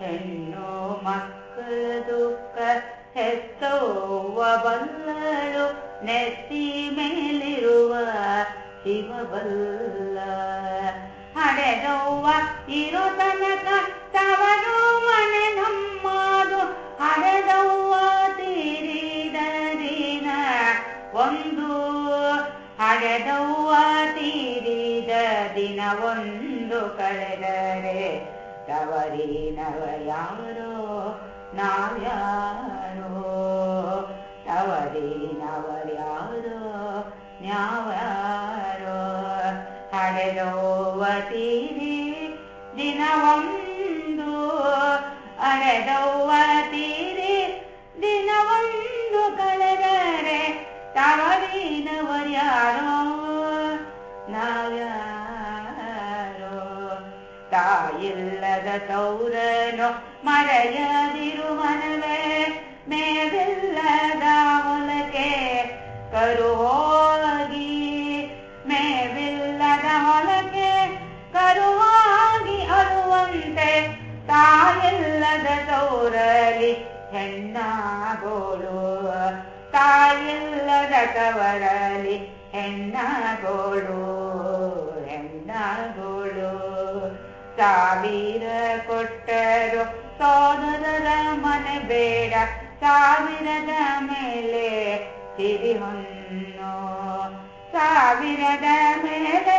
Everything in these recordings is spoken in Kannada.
ಹೆಣ್ಣು ಮಕ್ಕಳ ದುಃಖ ಹೆತ್ತೋವ ಬಲ್ಲಳು, ನೆತ್ತಿ ಮೇಲಿರುವ ಶಿವಬಲ್ಲ. ಹಡೆದವ್ವ ಇರೋ ತನಕ ತವರು ಮನೆ ನಮ್ಮದು ಹಡೆದವ್ವ ತೀರಿದ ದಿನ ಒಂದು. ಹಡೆದವ್ವ ತೀರಿದ ದಿನ ಒಂದು ಕಳೆದರೆ ತವರಿನವ ಯಾರೋ ನಾವ್ಯಾರೋ ತವರಿನವರ್ಯಾರೋ ನ್ಯಾವ್ಯಾರೋ ಹಡೆದವ್ವ ತೀರಿ ದಿನವೊಂದು ತಾಯಿಲ್ಲದ ತೌರನು ಮರೆಯದಿರು ಮನವೇ ಮೇವಿಲ್ಲದ ಹೊಲಕ್ಕೆ ಹೋಗಿ ಮೇವಿಲ್ಲದ ಹೊಲಕ್ಕೆ ಕರುವಾಗಿ ಅರುವಂತೆ ತಾಯಿಲ್ಲದ ತೌರಲಿ ಹೆಣ್ಣಾಗೋಳು ತಾಯಿಲ್ಲದ ತವರಲಿ ಹೆಣ್ಣಾಗೋಳು ಸಾವಿರ ಕೊಟ್ಟರು. ಸೋದರರ ಮನೆ ಬೇಡ, ಸಾವಿರದ ಮೇಲೆ ಸಿರಿಹೊನ್ನು ಸಾವಿರದ ಮೇಲೆ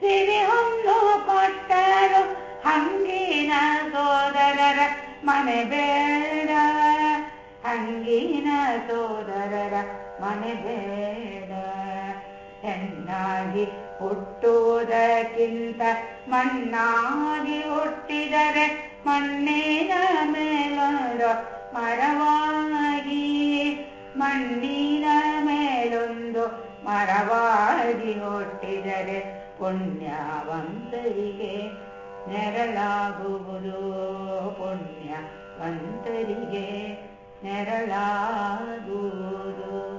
ಸಿರಿಹೊನ್ನು ಕೊಟ್ಟರು. ಹಂಗಿನ ಸೋದರರ ಮನೆ ಬೇಡ, ಹಂಗಿನ ಸೋದರರ ಮನೆ ಬೇಡ. ಮಣ್ಣಾಗಿ ಹುಟ್ಟುವುದಕ್ಕಿಂತ ಮಣ್ಣಾಗಿ ಹುಟ್ಟಿದರೆ ಮಣ್ಣಿನ ಮೇಲೊಂದು ಮರವಾಗಿ, ಮಣ್ಣಿನ ಮೇಲೊಂದು ಮರವಾಗಿ ಹುಟ್ಟಿದರೆ ಪುಣ್ಯವಂತರಿಗೆ ನೆರಳಾಗುವುದು. ಪುಣ್ಯವಂತರಿಗೆ ನೆರಳಾಗುವುದು.